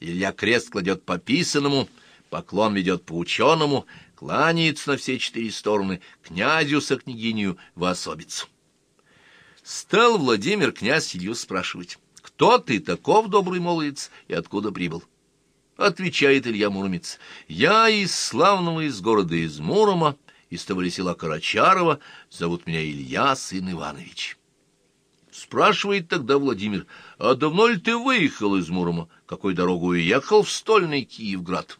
Илья крест кладет по писанному, поклон ведет по ученому, кланяется на все четыре стороны, князю со княгинью в особицу. Стал Владимир князь Илью спрашивать, «Кто ты таков, добрый молодец, и откуда прибыл?» Отвечает Илья Муромец, «Я из славного из города из Мурома, из того села Карачарова, зовут меня Илья, сын Иванович». Спрашивает тогда Владимир, «А давно ли ты выехал из Мурома? Какой дорогу ехал в стольный Киевград?»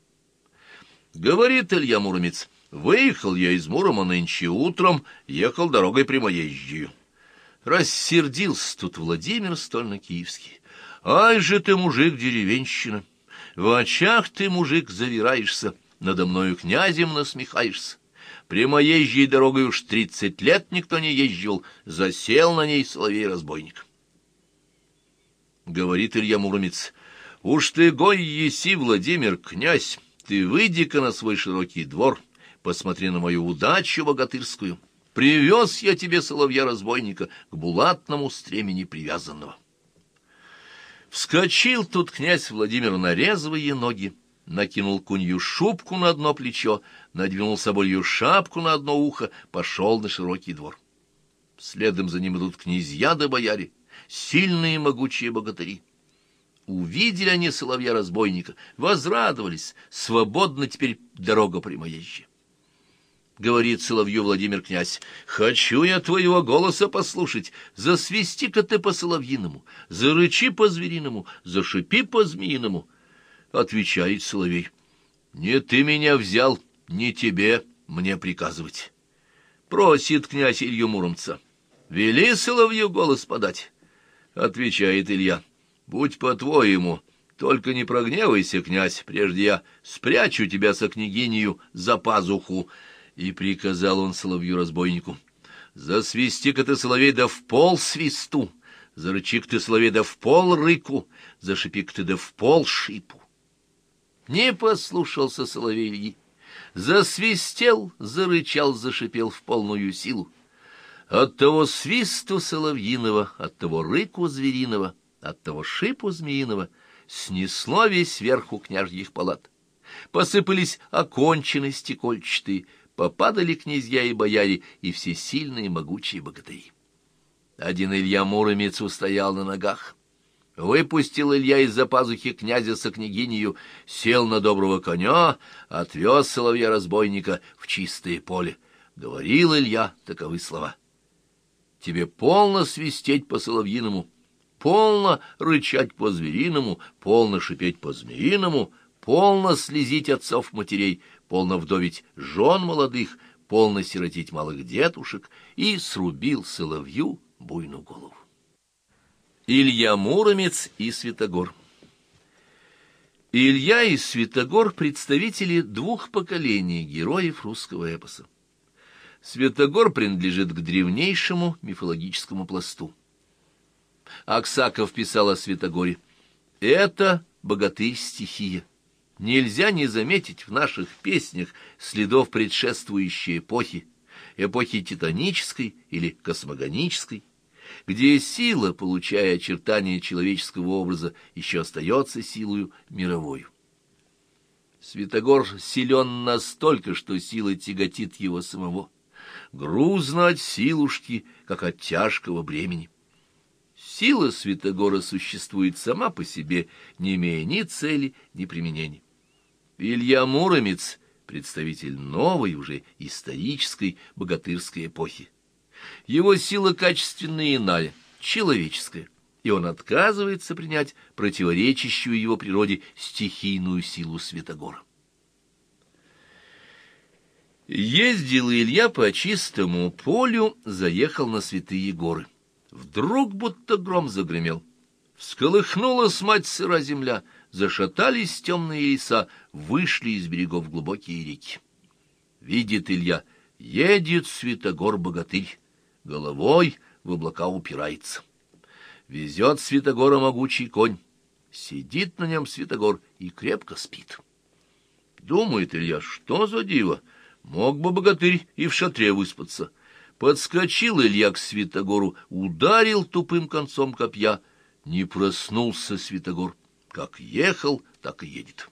Говорит Илья Муромец, «Выехал я из Мурома нынче утром, ехал дорогой прямоезжию». Рассердился тут Владимир Стольно-Киевский. Ай же ты, мужик, деревенщина! В очах ты, мужик, завираешься, надо мною князем насмехаешься. Прямоезжей дорогой уж тридцать лет никто не ездил, засел на ней соловей-разбойник. Говорит Илья Муромец, уж ты гой еси, Владимир, князь, ты выйди-ка на свой широкий двор, посмотри на мою удачу богатырскую. Привез я тебе соловья-разбойника к булатному стремени привязанного. Вскочил тут князь Владимир на резвые ноги, накинул кунью шубку на одно плечо, надвинул соболью шапку на одно ухо, пошел на широкий двор. Следом за ним идут князья да бояре, сильные и могучие богатыри. Увидели они соловья-разбойника, возрадовались, свободно теперь дорога прямоезжая. — говорит Соловью Владимир князь, — «хочу я твоего голоса послушать. Засвисти-ка ты по-соловьиному, зарычи по-звериному, зашипи по-змеиному». Отвечает Соловей, — «Не ты меня взял, не тебе мне приказывать». Просит князь Илью Муромца, — «Вели Соловью голос подать». Отвечает Илья, — «Будь по-твоему». Только не прогневайся, князь, прежде я спрячу тебя со княгинью за пазуху, и приказал он соловью-разбойнику. «Засвисти-ка ты, соловей, да в пол свисту! Зарычи-ка ты, соловей, да в пол рыку! Зашипи-ка ты, да в пол шипу!» Не послушался соловей Ильи. Засвистел, зарычал, зашипел в полную силу. От того свисту соловьиного, от того рыку звериного, от того шипу змеиного снесло весь верху княжьих палат. Посыпались окончены стекольчатые, попадали князья и бояре, и все сильные могучие богатыри. Один Илья Муромец устоял на ногах. Выпустил Илья из-за пазухи князя со княгинью, сел на доброго коня, отвез соловья-разбойника в чистое поле. Говорил Илья таковы слова. «Тебе полно свистеть по-соловьиному, полно рычать по-звериному, полно шипеть по-змеиному, полно слезить отцов-матерей, полно вдовить жен молодых, полно сиротить малых детушек, и срубил соловью буйную голову. Илья Муромец и Святогор Илья и Святогор — представители двух поколений героев русского эпоса. Святогор принадлежит к древнейшему мифологическому пласту. Аксаков писал о Святогоре. Это богатырь-стихия нельзя не заметить в наших песнях следов предшествующей эпохи, эпохи титанической или космогонической, где сила, получая очертания человеческого образа, еще остается силою мировою. Святогор силен настолько, что сила тяготит его самого. Грузно от силушки, как от тяжкого бремени. Сила Святогора существует сама по себе, не имея ни цели, ни применения. Илья Муромец — представитель новой, уже исторической богатырской эпохи. Его сила качественная иная, человеческая, и он отказывается принять противоречащую его природе стихийную силу Святогора. Ездил Илья по чистому полю, заехал на святые горы. Вдруг будто гром загремел. Всколыхнулась мать сыра земля — зашатались темные леса, вышли из берегов глубокие реки. Видит Илья, едет Святогор-богатырь, головой в облака упирается. Везет Святогора могучий конь, сидит на нем Святогор и крепко спит. Думает Илья, что за диво, мог бы богатырь и в шатре выспаться. Подскочил Илья к Святогору, ударил тупым концом копья, не проснулся Святогор Как ехал, так и едет.